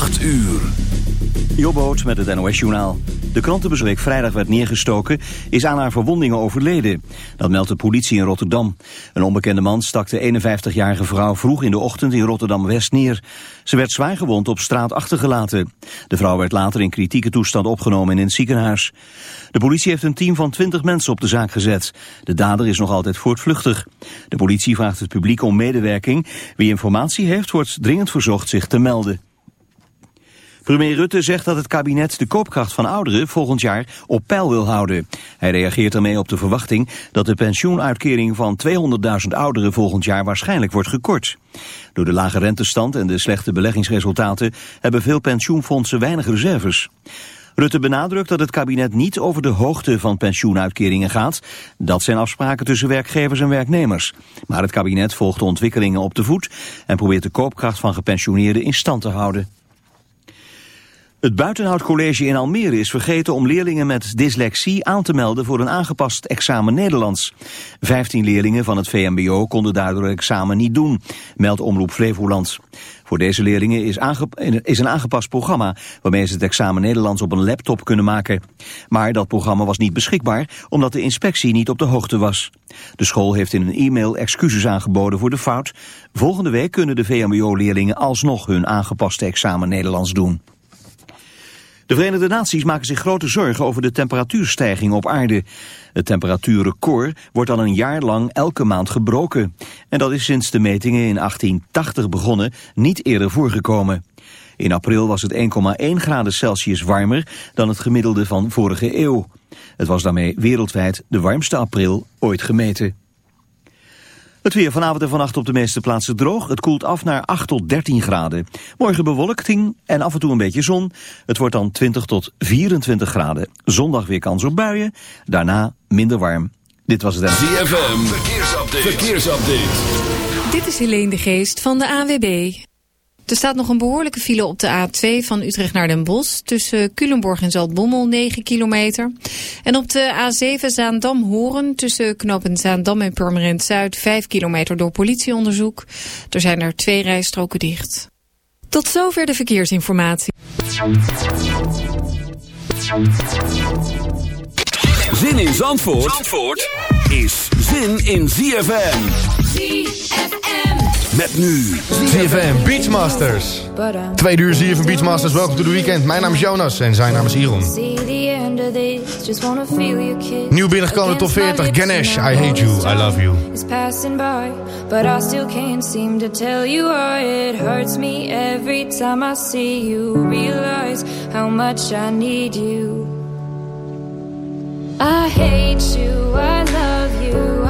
8 uur. Jobboot met het NOS-journaal. De krantenbezweek vrijdag werd neergestoken, is aan haar verwondingen overleden. Dat meldt de politie in Rotterdam. Een onbekende man stak de 51-jarige vrouw vroeg in de ochtend in Rotterdam-West neer. Ze werd zwaargewond op straat achtergelaten. De vrouw werd later in kritieke toestand opgenomen in een ziekenhuis. De politie heeft een team van 20 mensen op de zaak gezet. De dader is nog altijd voortvluchtig. De politie vraagt het publiek om medewerking. Wie informatie heeft, wordt dringend verzocht zich te melden. Premier Rutte zegt dat het kabinet de koopkracht van ouderen volgend jaar op peil wil houden. Hij reageert ermee op de verwachting dat de pensioenuitkering van 200.000 ouderen volgend jaar waarschijnlijk wordt gekort. Door de lage rentestand en de slechte beleggingsresultaten hebben veel pensioenfondsen weinig reserves. Rutte benadrukt dat het kabinet niet over de hoogte van pensioenuitkeringen gaat. Dat zijn afspraken tussen werkgevers en werknemers. Maar het kabinet volgt de ontwikkelingen op de voet en probeert de koopkracht van gepensioneerden in stand te houden. Het Buitenhoutcollege in Almere is vergeten om leerlingen met dyslexie aan te melden voor een aangepast examen Nederlands. Vijftien leerlingen van het VMBO konden daardoor het examen niet doen, meldt Omroep Flevoland. Voor deze leerlingen is, is, een aangepast programma waarmee ze het examen Nederlands op een laptop kunnen maken. Maar dat programma was niet beschikbaar omdat de inspectie niet op de hoogte was. De school heeft in een e-mail excuses aangeboden voor de fout. Volgende week kunnen de VMBO-leerlingen alsnog hun aangepaste examen Nederlands doen. De Verenigde Naties maken zich grote zorgen over de temperatuurstijging op aarde. Het temperatuurrecord wordt al een jaar lang elke maand gebroken. En dat is sinds de metingen in 1880 begonnen niet eerder voorgekomen. In april was het 1,1 graden Celsius warmer dan het gemiddelde van vorige eeuw. Het was daarmee wereldwijd de warmste april ooit gemeten. Het weer vanavond en vannacht op de meeste plaatsen droog. Het koelt af naar 8 tot 13 graden. Morgen bewolking en af en toe een beetje zon. Het wordt dan 20 tot 24 graden. Zondag weer kans op buien. Daarna minder warm. Dit was het. ZFM. Verkeersupdate. Verkeersupdate. Dit is Helene de Geest van de AWB. Er staat nog een behoorlijke file op de A2 van Utrecht naar Den Bosch... tussen Culemborg en Zaltbommel, 9 kilometer. En op de A7 Zaandam-Horen tussen knopen Zaandam en Purmerend Zuid... 5 kilometer door politieonderzoek. Er zijn er twee rijstroken dicht. Tot zover de verkeersinformatie. Zin in Zandvoort, Zandvoort is zin in ZFM. ZFM. Met nu ZFM Beachmasters. Tweede uur ZFM Beachmasters. Welkom to the weekend. Mijn naam is Jonas en zijn naam is Iron. Nieuw binnengekomen top 40. Ganesh, I hate you, I love you. It's passing by, but I still can't seem to tell you why it hurts me every time I see you. Realize how much I need you. I hate you, I love you,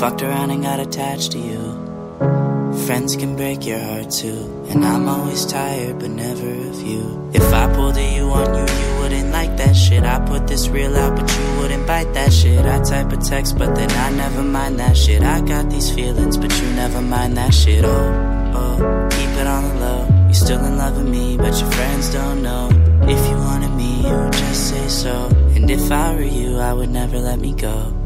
Fucked around and got attached to you. Friends can break your heart too. And I'm always tired, but never of you. If I pulled a you on you, you wouldn't like that shit. I put this real out, but you wouldn't bite that shit. I type a text, but then I never mind that shit. I got these feelings, but you never mind that shit. Oh oh, keep it on the low. You're still in love with me, but your friends don't know. If you wanted me, you would just say so. And if I were you, I would never let me go.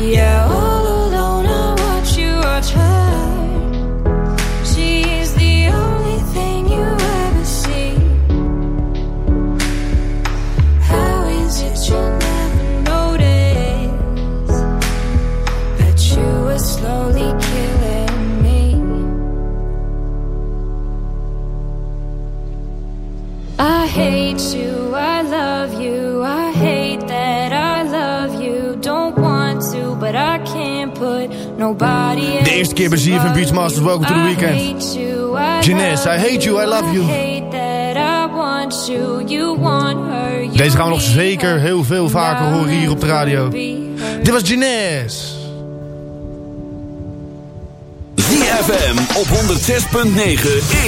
you. eerste keer bij ZFM Beachmasters. Welcome to the weekend. Janice, I hate you, I love you. Deze gaan we nog zeker heel veel vaker horen hier op de radio. Dit was Janice. ZFM op 106.9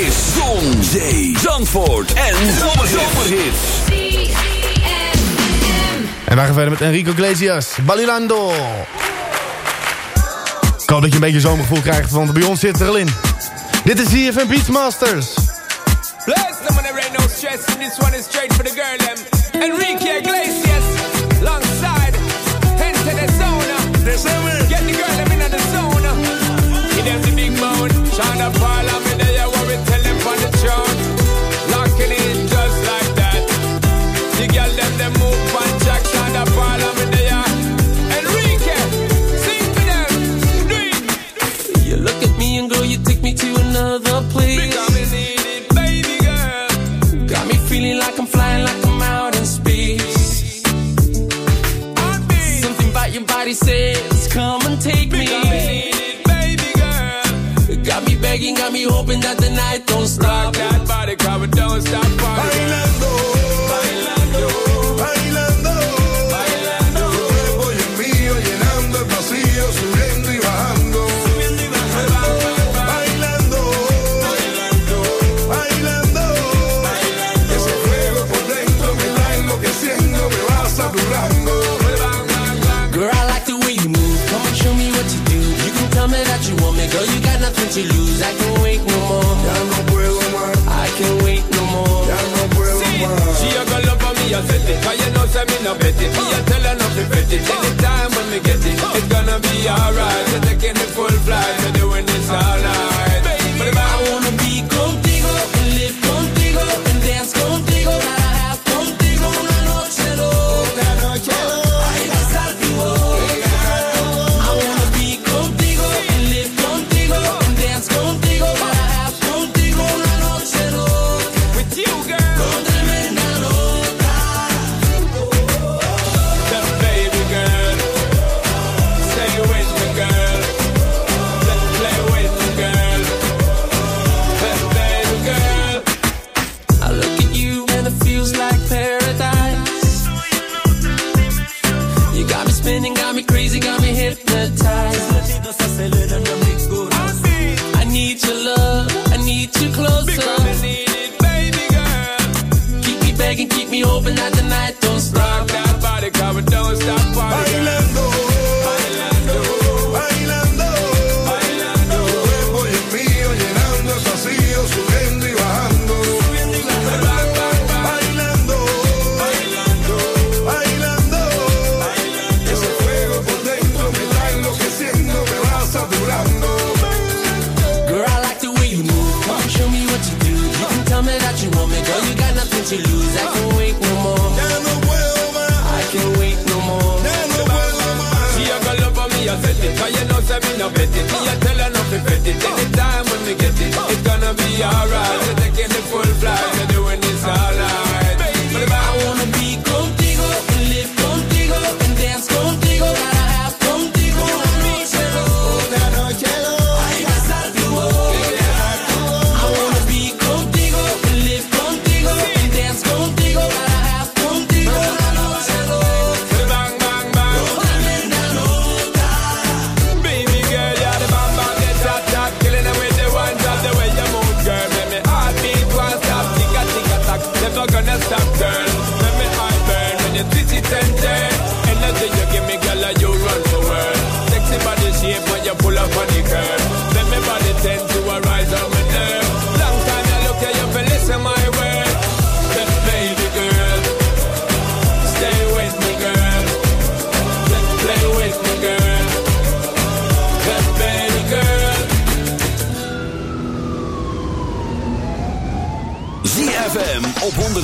is Zon, Zee, Zandvoort en Zomerhits. En wij gaan verder met Enrico Iglesias, Balilando. Ik hoop dat je een beetje zomergevoel krijgt, want bij ons zit er al in. Dit is ZFM Beatmasters. Let's no when there ain't no stress, and this one is straight for the girl, them. Enrique Iglesias, alongside, enter the zone. Get the girl, them in the zone. Give them the big bone, shine the. to another place. Got me needed, baby girl. Got me feeling like I'm flying, like I'm out in space. I Something about your body says, come and take me. Got me needed, baby girl. Got me begging, got me hoping that the night don't stop. Rock that body, come don't stop. Party. no bet it. Me a tell her nothing fit it. Anytime when we get it, it's gonna be alright.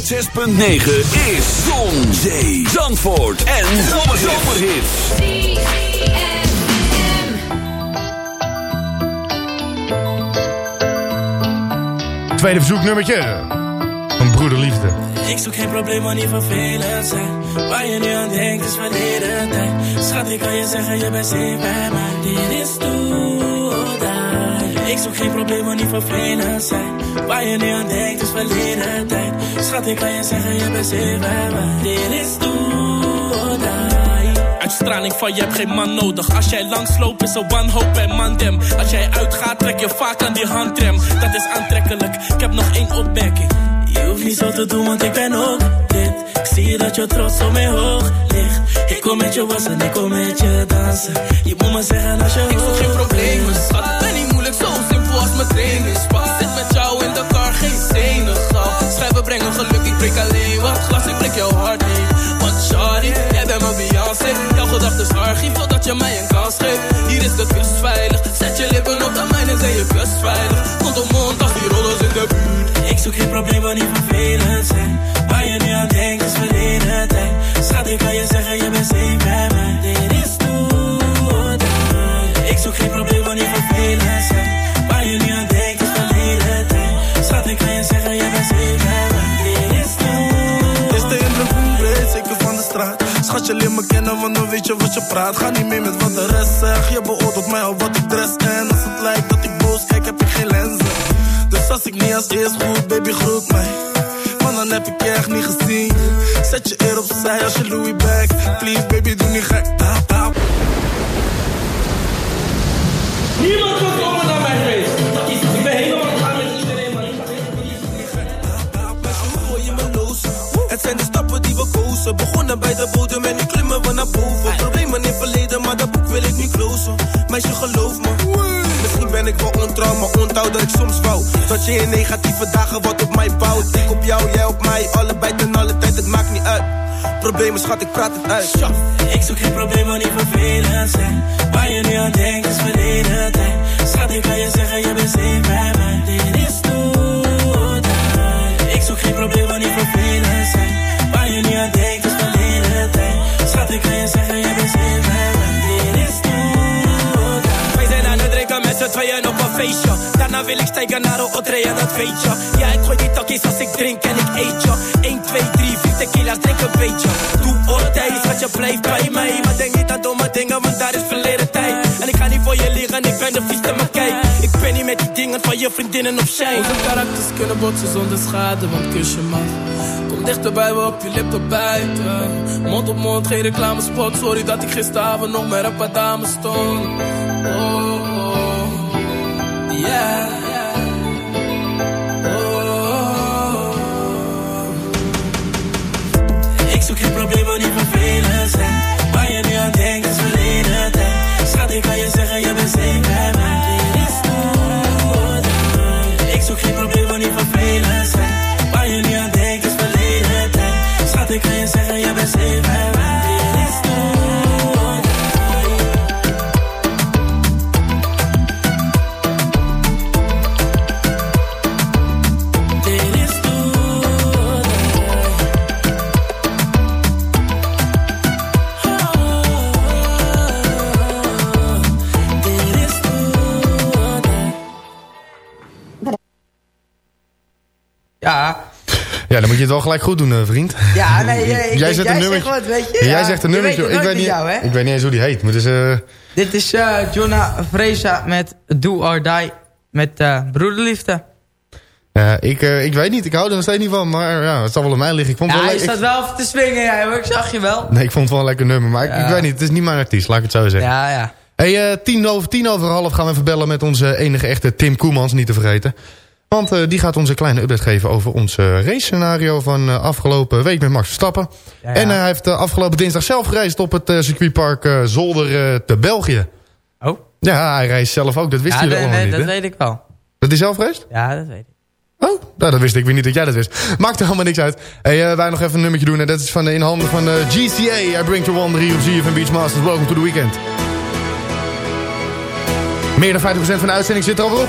106.9 is Zon, Zee, Zandvoort en Zomerhits. Tweede verzoeknummertje. Van broederliefde. Ik zoek geen probleem, maar niet vervelend zijn. Waar je nu aan denkt is verleden tijd. Schat, ik kan je zeggen, je bent safe bij mij. Dit is die. Ik zoek geen probleem, niet vervelend zijn. Waar je nu aan denkt is verleden tijd. Schat, ik kan je zeggen, je bent safe bij mij. Dit is die. Uitstraling van je hebt geen man nodig. Als jij langsloopt is een wanhoop en mandem. Als jij uitgaat trek je vaak aan die handrem. Dat is aantrekkelijk. Ik heb nog één opmerking. Je hoeft niet zo te doen, want ik ben ook dit. Ik zie dat je trots op mij hoog ligt. Ik kom met je wassen, ik kom met je dansen. Je moet me zeggen als je Ik voel geen problemen, schat. Als mijn trainingspak. Zit met jou in de car, geen zenuwgal. Schrijven brengen geluk, ik breek alleen wat glas. Ik breek jouw hart niet. Want Shawty, jij bent mijn Beyoncé. Jouw gedachten is archief, totdat je mij een kans geeft. Hier is de kust veilig. Zet je lippen op de mijne, zijn je kust veilig. Mond op mond als die rollers in de buurt. Ik zoek geen probleem, maar niet vervelend zijn. Waar je nu aan denkt is verleden tijd. Schat, ik kan je zeggen, je bent safe bij mij. Dit is toekomst. Ik zoek geen probleem, maar niet vervelend zijn. Je leert me kennen, want dan weet je wat je praat. Ga niet mee met wat de rest zegt. Je beoordeelt mij op wat ik dress. En als het lijkt dat ik boos kijk, heb ik geen lenzen. Dus als ik niet als eerst goed, baby, groet mij. Want dan heb ik je echt niet gezien. Zet je eer opzij als je Louis back. Please, baby, doe niet gek. Tap, tap. Niemand die kozen. Begonnen bij de bodem en nu klimmen we naar boven. Problemen in verleden, maar dat boek wil ik niet closen. Meisje, geloof me. Misschien ben ik wel ontrouw, maar onthoud dat ik soms wou. Dat je in negatieve dagen wat op mij bouwt. Ik op jou, jij op mij, allebei ten alle tijd, het maakt niet uit. Problemen, schat, ik praat het uit. Ik zoek geen probleem, maar niet vervelend zijn. Waar je nu aan denkt wil ik stijgen naar een otre en dat weet je. Ja, ik gooi die takjes als ik drink en ik eet je. 1, 2, 3, 4 tequila's, drink een beetje. Doe oortijds, wat je blijft bij mij. Maar denk niet aan domme dingen, want daar is verleden tijd. En ik ga niet voor je liggen, ik ben de vieste, maar kijk. Ik ben niet met die dingen van je vriendinnen op zijn. Onze karakters kunnen botsen zonder schade, want kus je mag. Kom dichterbij, we op je lip te bijten. Mond op mond, geen reclamespot. Sorry dat ik gisteravond nog met een paar dames stond. Oh. Oh. Ik zoek geen probleem, maar niet Ja, dan moet je het wel gelijk goed doen, eh, vriend. ja nee, ik, jij jij zet een zegt nummertje. wat, weet je? Ja, jij zegt een je nummertje. Ik weet, niet, jou, ik weet niet eens hoe die heet. Maar is, eh, Dit is eh Jonah Freza met Do or Die met eh, Broederliefde. ik, ik weet niet. Ik hou er nog steeds niet van. Maar ja, het zal wel aan mij liggen. Ik vond Ja, wel je staat wel even te swingen, jij hoor. Ik zag je wel. Nee, ik vond het wel een lekker nummer. Maar ik, ik weet niet. Het is niet mijn artiest. Laat ik het zo zeggen. Ja, ja. Hey, tien, over, tien over half gaan we even bellen met onze enige echte Tim Koemans. Niet te vergeten. Want eh, die gaat ons een kleine update geven over ons eh, race scenario van eh, afgelopen week met Max Verstappen. Ja, ja. En hij heeft eh, afgelopen dinsdag zelf gereisd op het circuitpark Zolder eh, te België. Oh. Ja, hij reist zelf ook. Dat wist ja, dat, allemaal nee, niet, dat weet ik wel. Dat hij zelf gereisd? Ja, dat weet ik. Oh, nou, dat wist ik weer niet dat jij dat wist. Maakt er helemaal niks uit. Hey, wij nog even een nummertje doen. En dat is van, in handen van GCA. I bring to one hier op ZFM Beachmasters. Welcome to the weekend. Meer dan 50% van de uitzending zit er alweer op.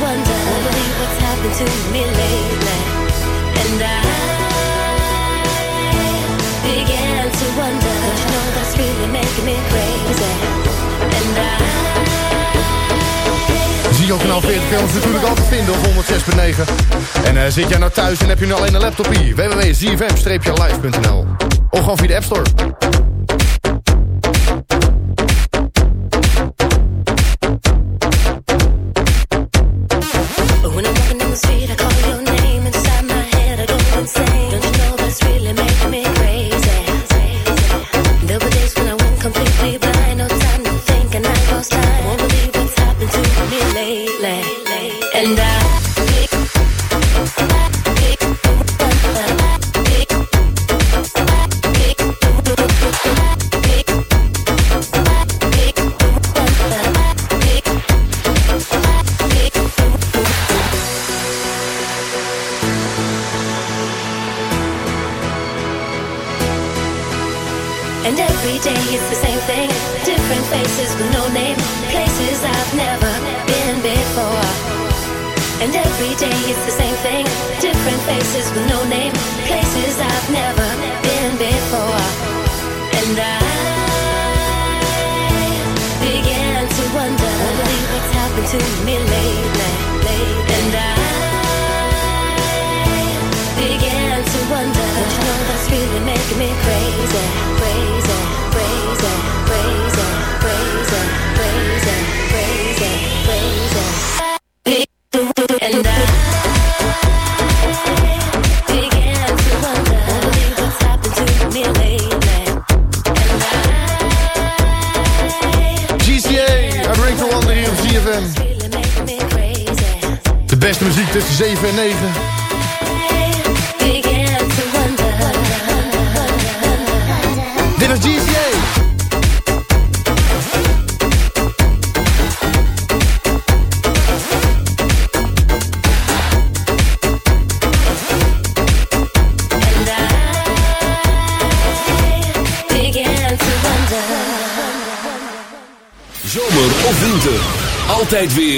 wonder, what's happened to me lately. And I began to wonder, don't you know that's really making me crazy. And I Zio kanaal 40 films natuurlijk altijd vinden op 106.9. En eh, zit jij nou thuis en heb je nu alleen een laptop hier? www.zfm-live.nl Of gewoon via de App Store.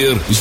Altijd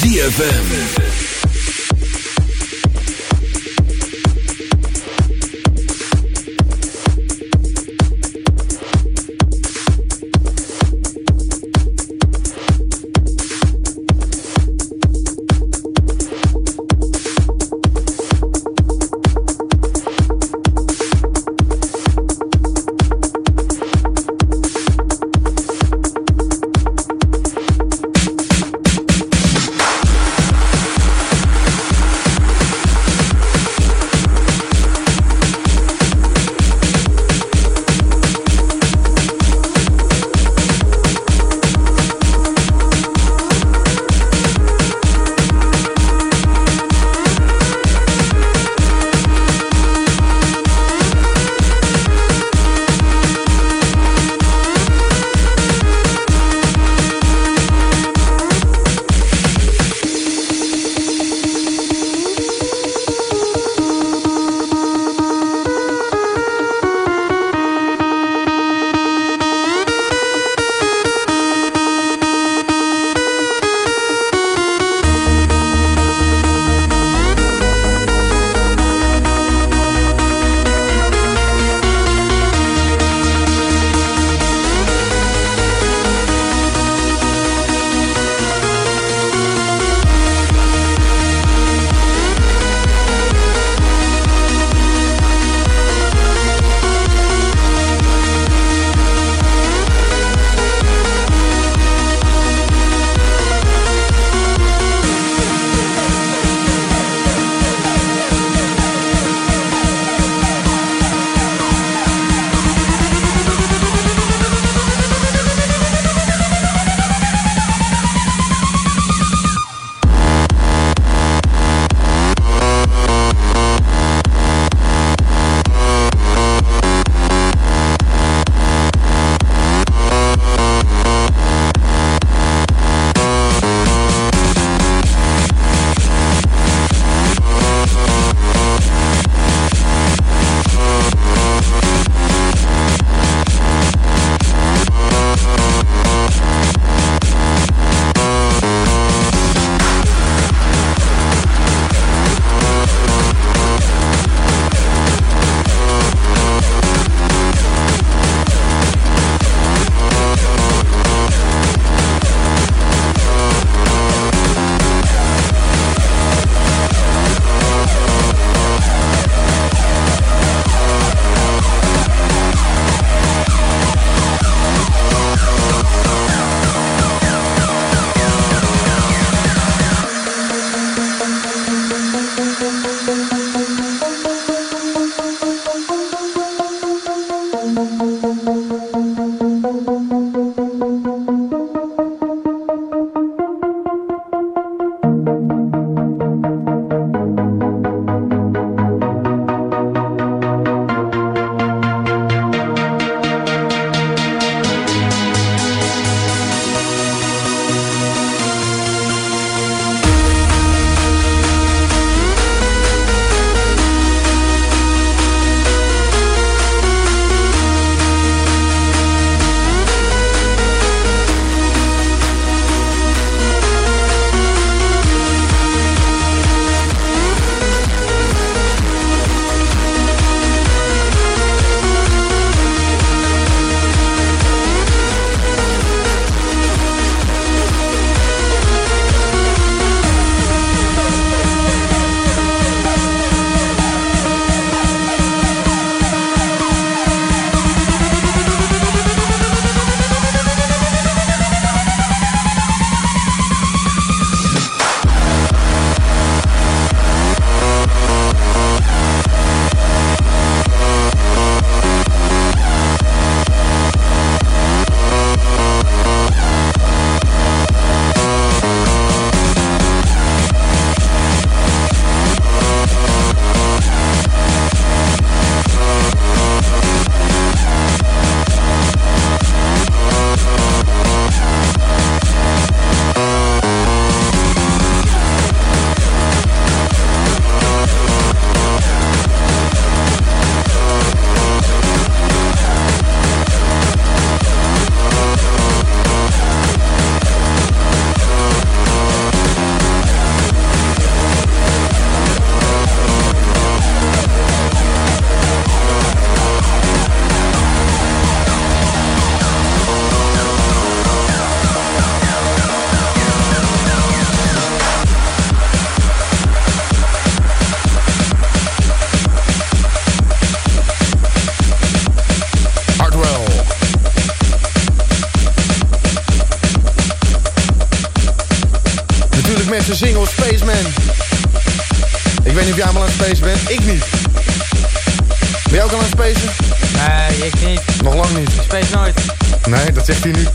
dat zegt hij nu.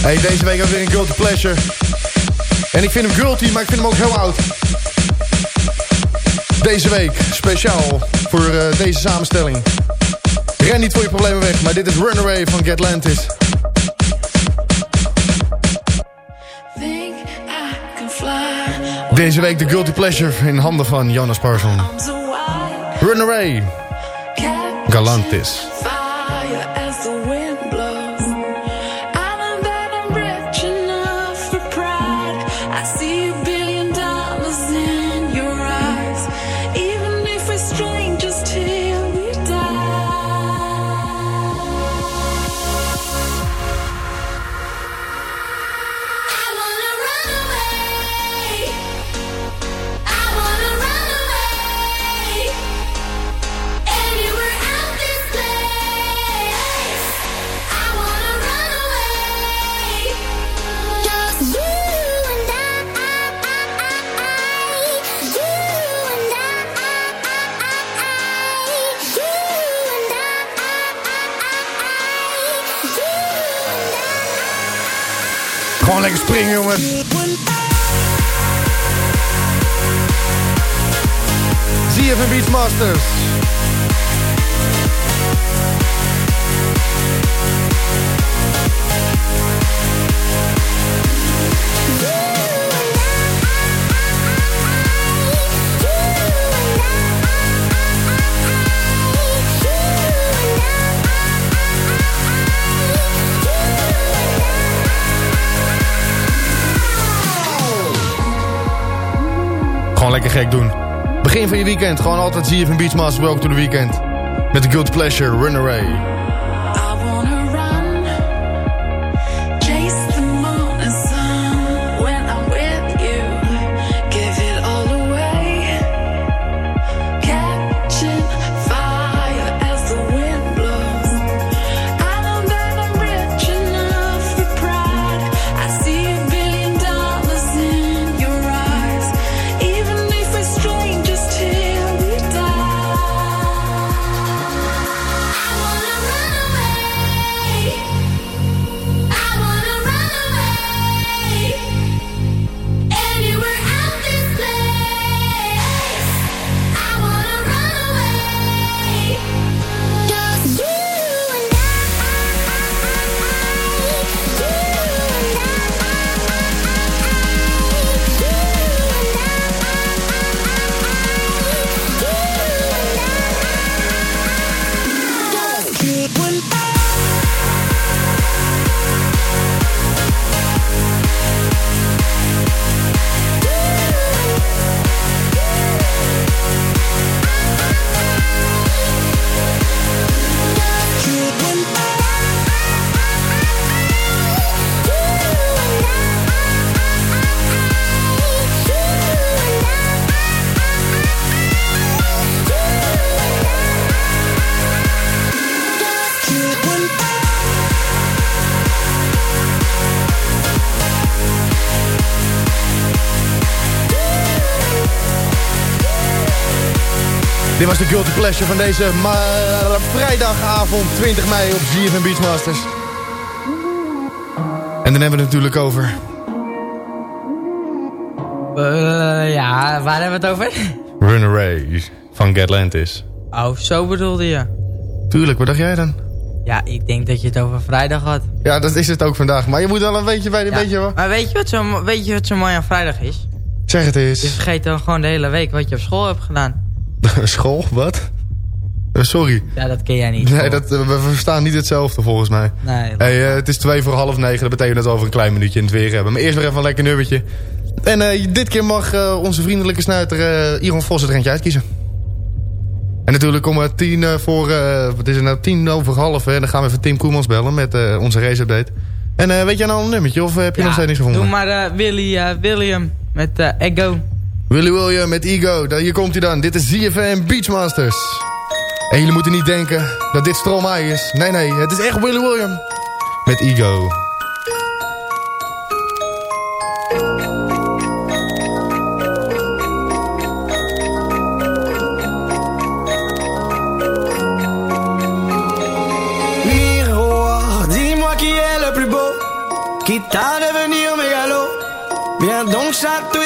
Hey, deze week we weer een Guilty Pleasure. En ik vind hem guilty, maar ik vind hem ook heel oud. Deze week, speciaal voor eh, deze samenstelling. Ren niet voor je problemen weg, maar dit is Runaway van Gatlantis. Deze week de Guilty Pleasure in handen van Jonas Parson. Runaway, Galantis. Gewoon lekker springen, jongens. ZFM Beachmasters. Lekker gek doen. Begin van je weekend. Gewoon altijd ZFM Beachmasters. Welcome to the weekend. Met de Guilty Pleasure, Run Dit was de Guilty Pleasure van deze vrijdagavond 20 mei op ZFM Beachmasters. En dan hebben we het natuurlijk over... Eh, ja, waar hebben we het over? Run Away van Gatlantis. Oh, zo bedoelde je. Tuurlijk, wat dacht jij dan? Ja, ik denk dat je het over vrijdag had. Ja, dat is het ook vandaag. Maar je moet wel een beetje bij Ja, beetje... wat- Maar weet je, wat zo, weet je wat zo mooi aan vrijdag is? Zeg het Je eens. vergeet dan gewoon de hele week wat je op school hebt gedaan. School? Wat? Eh, sorry. Ja, dat ken jij niet. Nee, dat, eh, we verstaan niet hetzelfde volgens mij. Nee, Hey, eh, het is twee voor half negen. Dat betekent dat we over een klein minuutje in het weer hebben. Maar eerst nog even een lekker nummertje. En dit keer mag onze vriendelijke snuiter Iron Vos het rentje uitkiezen. En natuurlijk om tien voor... wat is het nou? Tien over half. Hè, dan gaan we even Tim Koemans bellen met onze race update. En weet jij nou een nummertje? Of heb je nog steeds niks gevonden? Doe maar Willy, William met Ego. Willy William met Ego, daar, hier komt hij dan. Dit is ZFM Beachmasters. En jullie moeten niet denken dat dit Stromae is. Nee, nee, het is echt Willy William met Ego. Quitte à devenir mégalo Viens donc chatouiller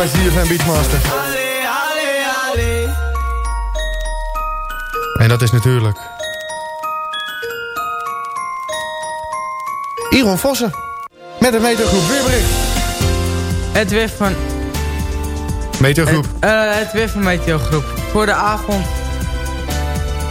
Bij ZFM Beachmaster. En dat is natuurlijk... Iron Vossen. Met een metergroep weerbericht. Het weer van... Meteogroep. Het, eh, het weer van Meteogroep. Voor de avond.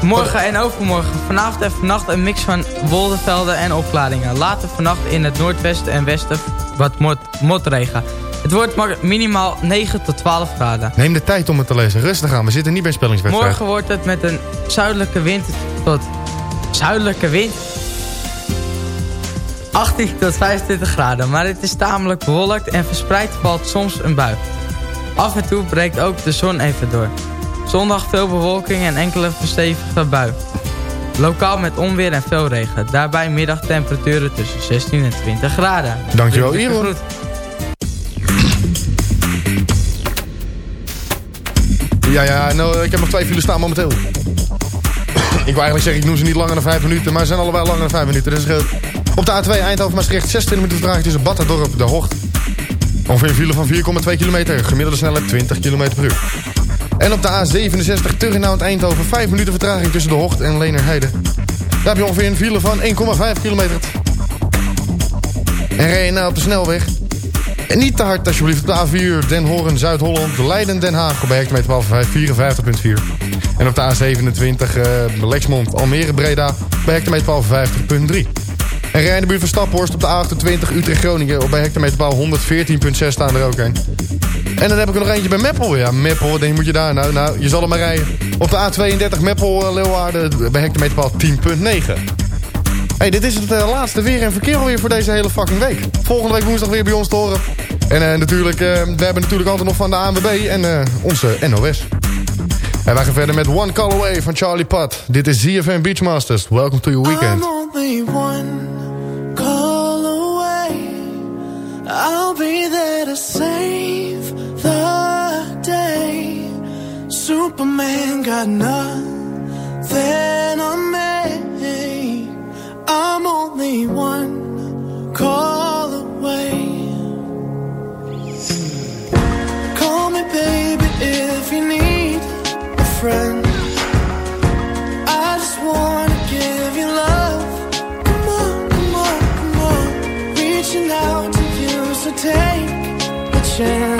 Morgen en overmorgen. Vanavond en vannacht een mix van woldenvelden en opklaringen. Later vannacht in het noordwesten en westen wat mot motregen. Het wordt maar minimaal 9 tot 12 graden. Neem de tijd om het te lezen. Rustig aan, we zitten niet bij spellingswedstrijd. Morgen wordt het met een zuidelijke wind tot zuidelijke wind 18 tot 25 graden. Maar het is tamelijk bewolkt en verspreid valt soms een bui. Af en toe breekt ook de zon even door. Zondag veel bewolking en enkele verstevigde bui. Lokaal met onweer en veel regen. Daarbij middagtemperaturen tussen 16 en 20 graden. Dankjewel, Iron. Ja, ja, nou, ik heb nog twee files staan momenteel. ik wil eigenlijk zeggen, ik noem ze niet langer dan 5 minuten, maar ze zijn allebei langer dan 5 minuten. Dus scheelt. Op de A2 Eindhoven-Maastricht 26 minuten vertraging tussen Batterdorp de Hocht. Ongeveer een file van 4,2 kilometer, gemiddelde snelheid 20 km per uur. En op de A67 Turnhout-Eindhoven 5 minuten vertraging tussen de Hocht en Lenerheide. Daar heb je ongeveer een file van 1,5 kilometer. En rij je op de snelweg, en niet te hard alsjeblieft op de A4 Den Horen Zuid-Holland, Leiden Den Haag bij hectometer 54.4. En op de A27 eh Lexmond Almere Breda bij hectometer 50.3. En rij in de buurt van Staphorst op de A28 Utrecht Groningen bij hectometer 114.6 staan er ook een. En dan heb ik er nog eentje bij Meppel. Ja, Meppel, denk je, moet je daar nou? Nou, je zal er maar rijden. Op de A32 Meppel eh, Leeuwarden bij hectometer 10.9. Hey, dit is het eh, laatste weer en verkeer alweer voor deze hele fucking week. Volgende week woensdag weer bij ons te horen. En eh, natuurlijk, eh, we hebben natuurlijk altijd nog van de ANWB en onze NOS. En wij gaan verder met One Call Away van Charlie Putt. Dit is ZFM Beachmasters. Welcome to your weekend. I'm only one call away. I'll be there to save the day. Superman got nothing on. One call away. Call me, baby, if you need a friend. I just wanna give you love. Come on, come on, come on. Reaching out to you, so take a chance.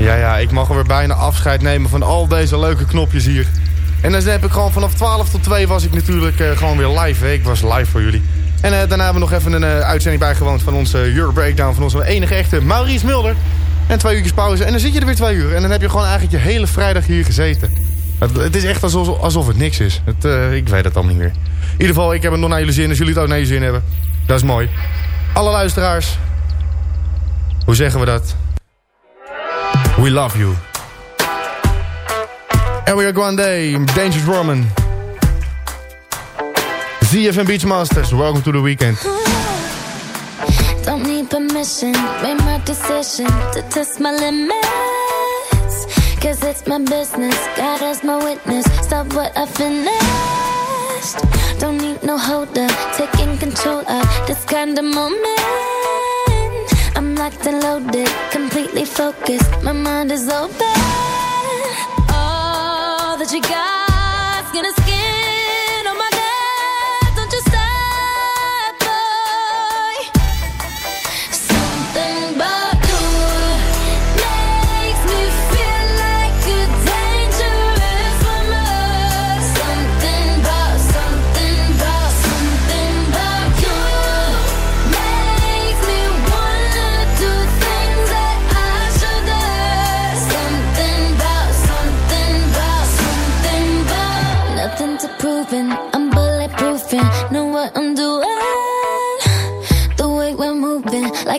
Ja, ja, ik mag alweer bijna afscheid nemen van al deze leuke knopjes hier. En dan heb ik gewoon vanaf 12 tot 2 was ik natuurlijk eh, gewoon weer live. Ik was live voor jullie. En eh, daarna hebben we nog even een eh, uitzending bijgewoond van onze Euro Breakdown. Van onze enige echte Maurice Mulder. En twee uurtjes pauze. En dan zit je er weer twee uur. En dan heb je gewoon eigenlijk je hele vrijdag hier gezeten. Het, het is echt alsof, alsof het niks is. Het, ik weet het allemaal niet meer. In ieder geval, ik heb het nog naar jullie zin. Als jullie het ook naar je zin hebben. Dat is mooi. Alle luisteraars. Hoe zeggen we dat? We love you. And we are going day. Dangerous Roman. ZFM Beachmasters. Welcome to the weekend. Don't need permission, made my decision to test my limits. Cause it's my business, God as my witness. Stop what I finished. Don't need no holder, taking control of this kind of moment. Locked and loaded, completely focused. My mind is open. All that you got's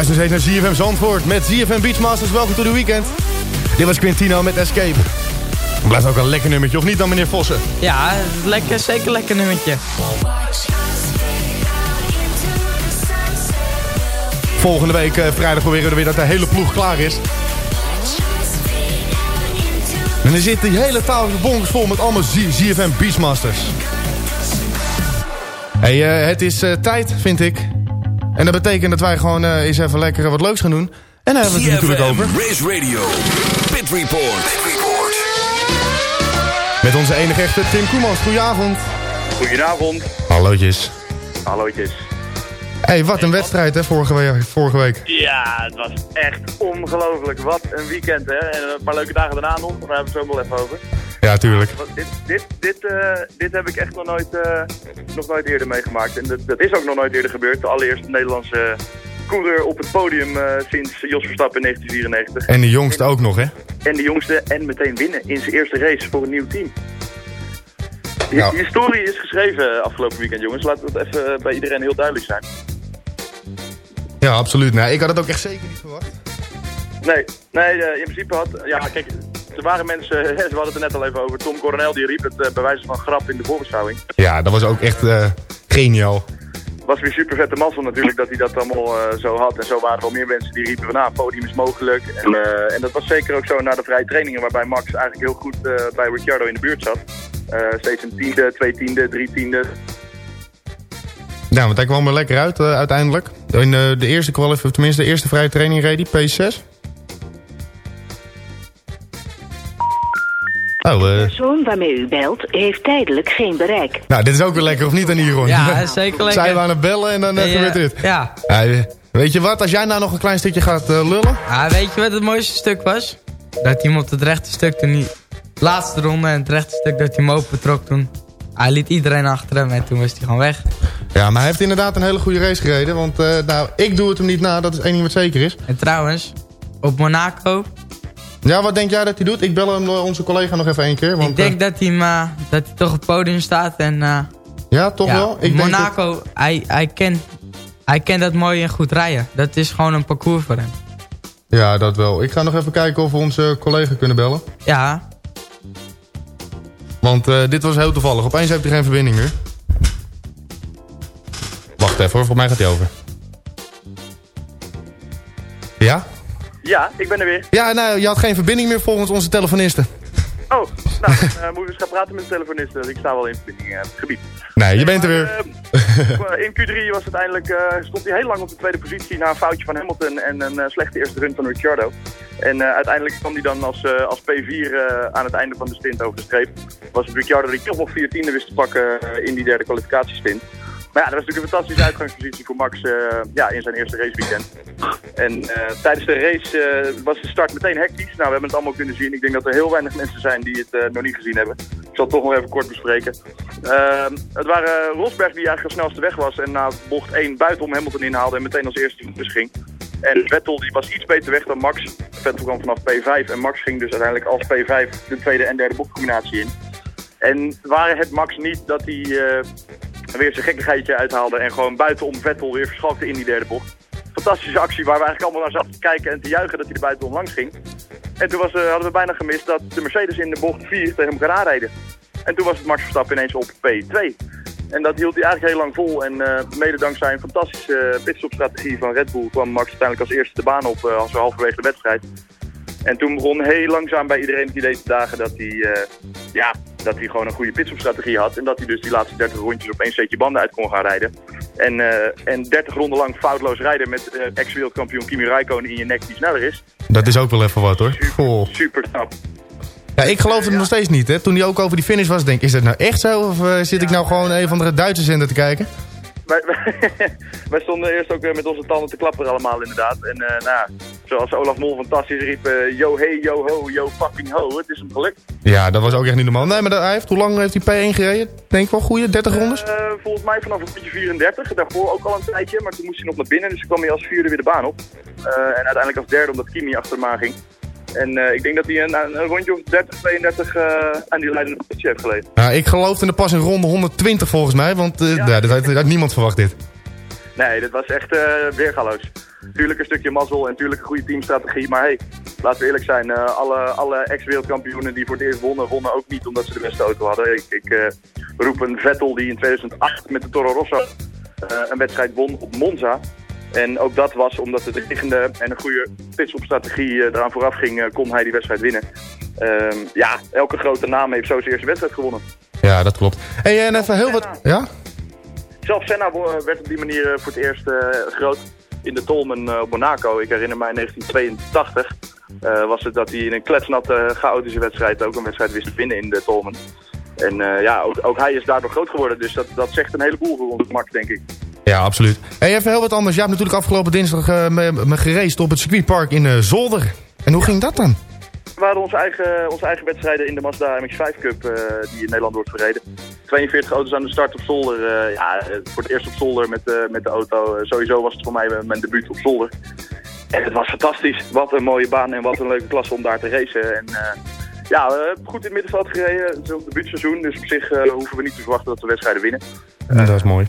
Je luistert steeds naar ZFM Zandvoort met ZFM Beachmasters. Welkom to the weekend. Dit was Quintino met Escape. Blijft ook een lekker nummertje, of niet dan meneer Vossen? Ja, lekker, zeker lekker nummertje. Volgende week eh, vrijdag proberen we weer dat de hele ploeg klaar is. En er zit die hele tafel bonkers vol met allemaal ZFM Beachmasters. Hey, eh, het is eh, tijd, vind ik. En dat betekent dat wij gewoon eh, eens even lekker wat leuks gaan doen. En daar hebben we het natuurlijk over. Race Radio, Pit Report. Met onze enige echte Tim Koemans. Goedenavond. Goedenavond. Hallootjes. Hallootjes. hey, wat een wedstrijd hè, vorige, we- vorige week. Ja, het was echt ongelooflijk. Wat een weekend, hè. En een paar leuke dagen daarna nog. Daar hebben we het zo wel even over. Ja, tuurlijk. Dit, dit, dit, eh, dit heb ik echt nog nooit, eh, nog nooit eerder meegemaakt. En dat, dat is ook nog nooit eerder gebeurd. De allereerste Nederlandse coureur op het podium eh, sinds Jos Verstappen in 1994. En de jongste ook nog, hè? En de jongste en meteen winnen in zijn eerste race voor een nieuw team. De Ja. historie is geschreven afgelopen weekend, jongens. We het even bij iedereen heel duidelijk zijn. Ja, absoluut. Nee, ik had het ook echt zeker niet verwacht. Nee, nee in principe had... Ja, kijk, er waren mensen... we hadden het er net al even over. Tom Coronel die riep het eh, bij wijze van grap in de voorbeschouwing. Ja, dat was ook echt eh, geniaal. Was weer super vette mazzel natuurlijk dat hij dat allemaal eh, zo had. En zo waren er wel meer mensen die riepen van... Nou, podium is mogelijk. En, en dat was zeker ook zo na de vrije trainingen... waarbij Max eigenlijk heel goed bij Ricciardo in de buurt zat. Steeds een tiende, twee tiende, drie tiende. Ja, want hij kwam er lekker uit uiteindelijk. In de eerste kwalif, of tenminste de eerste vrije training reed hij, P6. Oh, eh. De persoon waarmee u belt heeft tijdelijk geen bereik. Nou, dit is ook weer lekker, of niet, Aniron? Ja, zeker lekker. Zijn we aan het bellen en dan eh, Nee, gebeurt dit. Ja. Ja, eh, weet je wat, als jij nou nog een klein stukje gaat lullen... Ah, weet je wat het mooiste stuk was? Dat hij hem op het rechte stuk toen hij... Laatste ronde en het rechte stuk dat hij hem open trok toen. Hij liet iedereen achter hem en toen was hij gewoon weg. Ja, maar hij heeft inderdaad een hele goede race gereden. Want eh, nou, ik doe het hem niet na, dat is één ding wat zeker is. En trouwens, op Monaco... Ja, wat denk jij dat hij doet? Ik bel hem, eh, onze collega nog even één keer. Want, ik denk eh, dat, hij dat hij toch op het podium staat en... eh, ja, toch ja, wel? Ik denk Monaco, hij, hij, kent, hij kent dat mooi en goed rijden. Dat is gewoon een parcours voor hem. Ja, dat wel. Ik ga nog even kijken of we onze collega kunnen bellen. Ja, Want dit was heel toevallig. Opeens heeft hij geen verbinding meer. Wacht even hoor, voor mij gaat hij over. Ja? Ja, ik ben er weer. Ja, nou, je had geen verbinding meer volgens onze telefonisten. Oh, nou, dan eh, moeten we eens gaan praten met de telefonist. Ik sta wel in verbinding eh, op het gebied. Nee, je bent er weer. Eh, in Q3 was uiteindelijk, eh, stond hij heel lang op de tweede positie na een foutje van Hamilton en een eh, slechte eerste run van Ricciardo. En eh, uiteindelijk kwam hij dan als, eh, als P4 eh, aan het einde van de stint over de streep. Was het Ricciardo die toch nog 14e wist te pakken eh, in die derde kwalificatiestint. Maar ja, dat was natuurlijk een fantastische uitgangspositie voor Max eh, ja, in zijn eerste raceweekend. En eh, tijdens de race eh, was de start meteen hectisch. Nou, we hebben het allemaal kunnen zien. Ik denk dat er heel weinig mensen zijn die het nog niet gezien hebben. Ik zal het toch nog even kort bespreken. Ehm, het waren Rosberg die eigenlijk het snelste weg was en na bocht 1 buitenom Hamilton inhaalde en meteen als eerste dus ging. En Vettel die was iets beter weg dan Max. Vettel kwam vanaf P5 en Max ging dus uiteindelijk als P5 de tweede en derde bochtcombinatie in. En waren het Max niet dat hij eh, weer zijn gekkigheidje uithaalde en gewoon buitenom Vettel weer verschalkte in die derde bocht. Fantastische actie waar we eigenlijk allemaal naar zaten te kijken en te juichen dat hij er buitenom langs ging. En toen was, eh, hadden we bijna gemist dat de Mercedes in de bocht 4 tegen elkaar aanreden. En toen was het Max Verstappen ineens op P2. En dat hield hij eigenlijk heel lang vol. En eh, mede dankzij een fantastische pitstopstrategie van Red Bull kwam Max uiteindelijk als eerste de baan op eh, als we halverwege de wedstrijd. En toen begon heel langzaam bij iedereen het idee te dagen dat hij, ja, dat hij gewoon een goede pitstopstrategie had. En dat hij dus die laatste 30 rondjes op één setje banden uit kon gaan rijden. En, eh, en 30 ronden lang foutloos rijden met eh, ex-wereldkampioen Kimi Räikkönen in je nek die sneller is. Dat is ook wel even wat hoor. Super knap. Ja, ik geloof het nog steeds niet. Hè. Toen hij ook over die finish was, denk ik, is dat nou echt zo? Of eh, zit ik nou gewoon een van de Duitse zender te kijken? Wij, wij stonden eerst ook met onze tanden te klapperen allemaal inderdaad. En eh, nou, ja, zoals Olaf Mol fantastisch riep, eh, yo hey, yo ho, yo fucking ho, het is hem gelukt. Ja, dat was ook echt niet normaal. Nee, maar dat, hij heeft, hoe lang heeft hij P1 gereden? Denk ik wel goede 30 rondes? Eh, volgens mij vanaf een beetje 34, daarvoor ook al een tijdje, maar toen moest hij nog naar binnen, dus toen kwam hij als vierde weer de baan op. Eh, en uiteindelijk als derde omdat Kimi achter hem ging. En ik denk dat hij een, een rondje of 30, 32 eh, aan die leidende positie heeft geleden. Nou, ik geloofde er pas in ronde 120 volgens mij, want ja. dat, had, had niemand verwacht dit. Nee, dat was echt uh, weergaloos. Tuurlijk een stukje mazzel en tuurlijk een goede teamstrategie. Maar hey, laten we eerlijk zijn. eh, alle alle ex-wereldkampioenen die voor het eerst wonnen, wonnen ook niet omdat ze de beste auto hadden. Ik, ik eh, roep een Vettel die in 2008 met de Toro Rosso eh, een wedstrijd won op Monza. En ook dat was omdat het regende en een goede pitstopstrategie eh, eraan vooraf ging, kon hij die wedstrijd winnen. Ehm, ja, elke grote naam heeft zo zijn eerste wedstrijd gewonnen. Ja, dat klopt. Hey, en even heel wat... Ja? Zelfs Senna werd op die manier voor het eerst groot in de Tolmen eh, op Monaco. Ik herinner mij in 1982 eh, was het dat hij in een kletsnatte chaotische wedstrijd ook een wedstrijd wist te winnen in de Tolmen. En eh, ja, ook, ook hij is daardoor groot geworden. Dus dat, dat zegt een heleboel voor ons markt, denk ik. Ja, absoluut. Hey, even heel wat anders. Jij hebt natuurlijk afgelopen dinsdag eh, me, me geraced op het circuitpark in eh, Zolder. En hoe ging dat dan? We hadden onze eigen, onze eigen wedstrijden in de Mazda MX-5 Cup eh, die in Nederland wordt verreden. 42 auto's aan de start op zolder. eh, ja, eh, voor het eerst op zolder met, met de auto. Sowieso was het voor mij mijn- debuut op zolder. En het was fantastisch. Wat een mooie baan en wat een leuke klasse om daar te racen. En ja, we hebben goed in het middenveld gereden. Het is ook debuutseizoen, dus op zich hoeven we niet te verwachten dat we wedstrijden winnen. Ja, dat is mooi.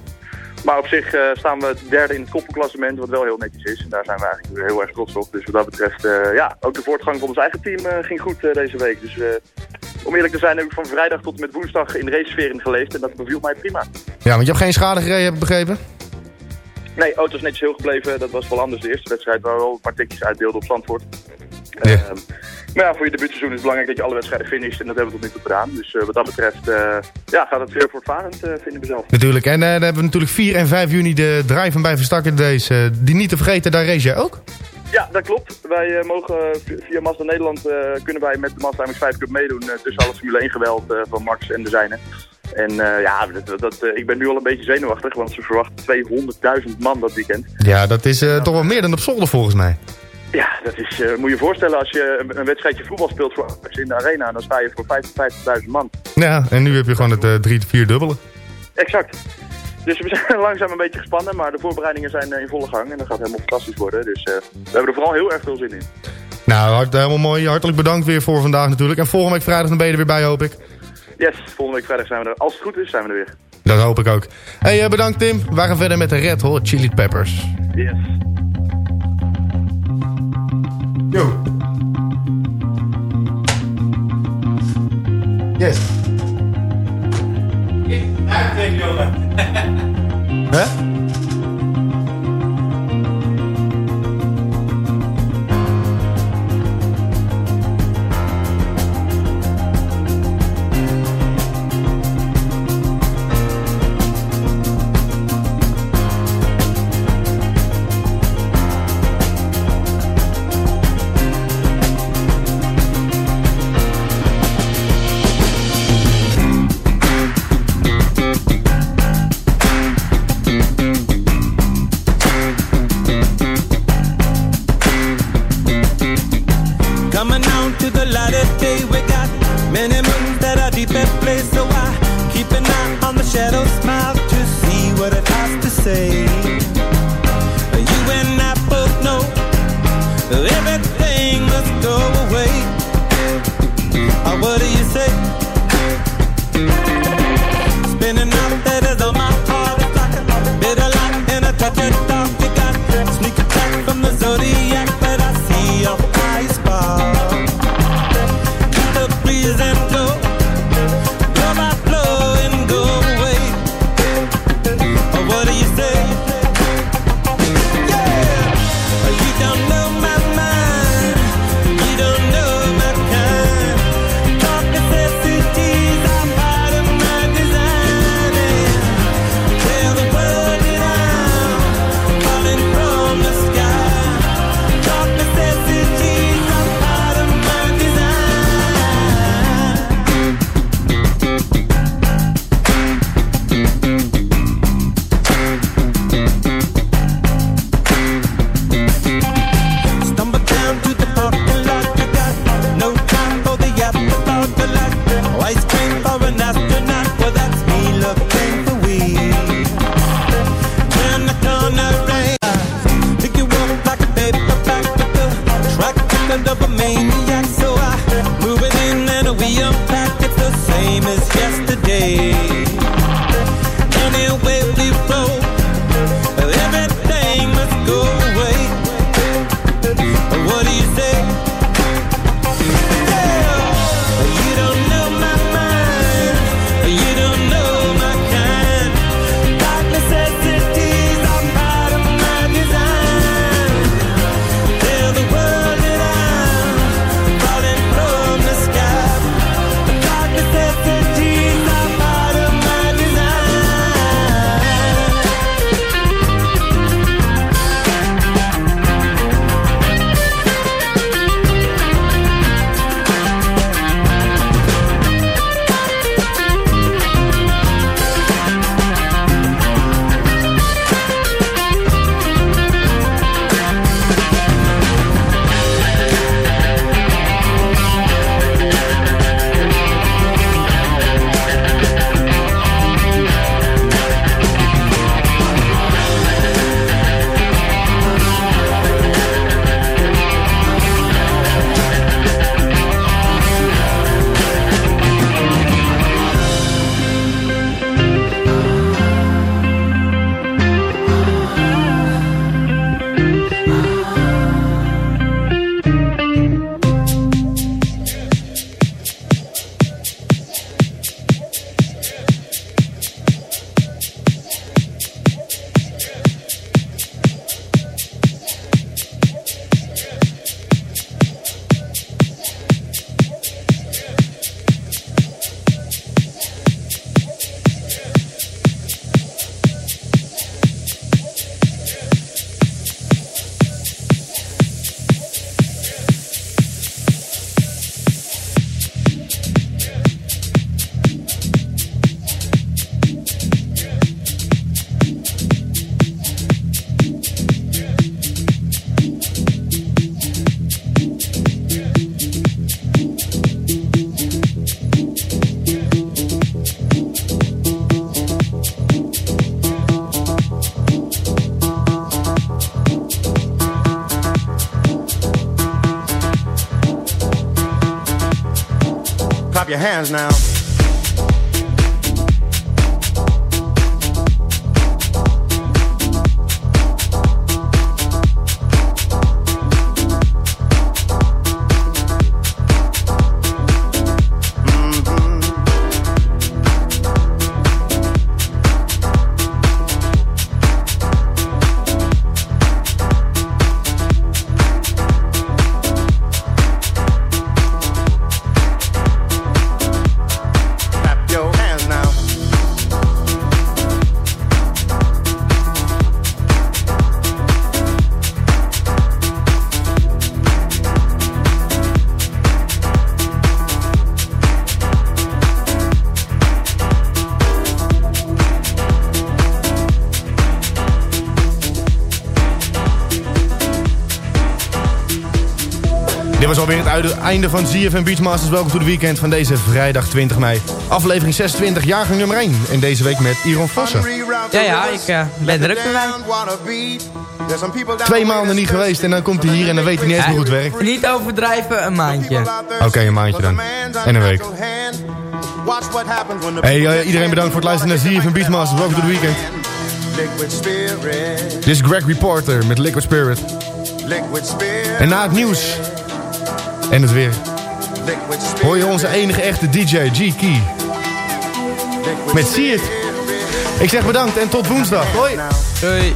Maar op zich eh, staan we derde in het koppelklassement, wat wel heel netjes is. En daar zijn we eigenlijk heel erg trots op. Dus wat dat betreft, eh, ja, ook de voortgang van ons eigen team eh, ging goed deze week. Dus om eerlijk te zijn heb ik van vrijdag tot en met woensdag in in geleefd. En dat beviel mij prima. Ja, want je hebt geen schade gereden, heb ik begrepen? Nee, auto is netjes heel gebleven. Dat was wel anders de eerste wedstrijd waar we wel een paar tikjes uitdeelden op Zandvoort. Ehm, maar ja, voor je debuutseizoen is het belangrijk dat je alle wedstrijden finisht. En dat hebben we tot nu toe gedaan. Dus eh, wat dat betreft eh, ja, gaat het weer voortvarend, eh vinden we zelf. Natuurlijk. En dan hebben we natuurlijk 4 en 5 juni de Drive en bij Verstakken eh, die niet te vergeten, daar race jij ook? Ja, dat klopt. Wij mogen vi- via Mazda Nederland kunnen wij met de Mazda MX-5 Cup meedoen tussen alle Formule 1 geweld van Max en de zijne. En ja, dat, dat, ik ben nu al een beetje zenuwachtig, want ze verwachten 200.000 man dat weekend. Ja, dat is toch wel meer dan op zolder volgens mij. Ja, dat is, eh, moet je je voorstellen als je een, een wedstrijdje voetbal speelt voor in de arena, dan sta je voor 55.000 man. Ja, en nu heb je gewoon het eh, drie, vier dubbele. Exact. Dus we zijn langzaam een beetje gespannen, maar de voorbereidingen zijn eh, in volle gang en dat gaat helemaal fantastisch worden. Dus we hebben er vooral heel erg veel zin in. Nou, hart, helemaal mooi. Hartelijk bedankt weer voor vandaag natuurlijk. En volgende week vrijdag dan ben je er weer bij, hoop ik. Yes, volgende week vrijdag zijn we er. Als het goed is, zijn we er weer. Dat hoop ik ook. Hey, bedankt Tim. Wij gaan verder met de Red Hot Chili Peppers. Yes. Yo. Yes. Hè? Thank your hands now. Einde van ZFM Beachmasters. Welkom to the weekend van deze vrijdag 20 mei. Aflevering 26, jaargang nummer 1. En deze week met Iron Vossen. Ja, ja, ik eh, ben druk bij. Twee maanden niet geweest en dan komt hij hier en dan weet hij niet eens hoe het werkt. Niet overdrijven, een maandje. Oké, een maandje dan. En een week. Hey, eh, iedereen bedankt voor het luisteren naar ZFM Beachmasters. Welkom to the weekend. Liquid spirit. Dit is Greg Reporter met Liquid Spirit. Liquid spirit. En na het nieuws en het weer hoor je onze enige echte DJ, G-Key. Met See. Ik zeg bedankt en tot woensdag. Hoi. Doei.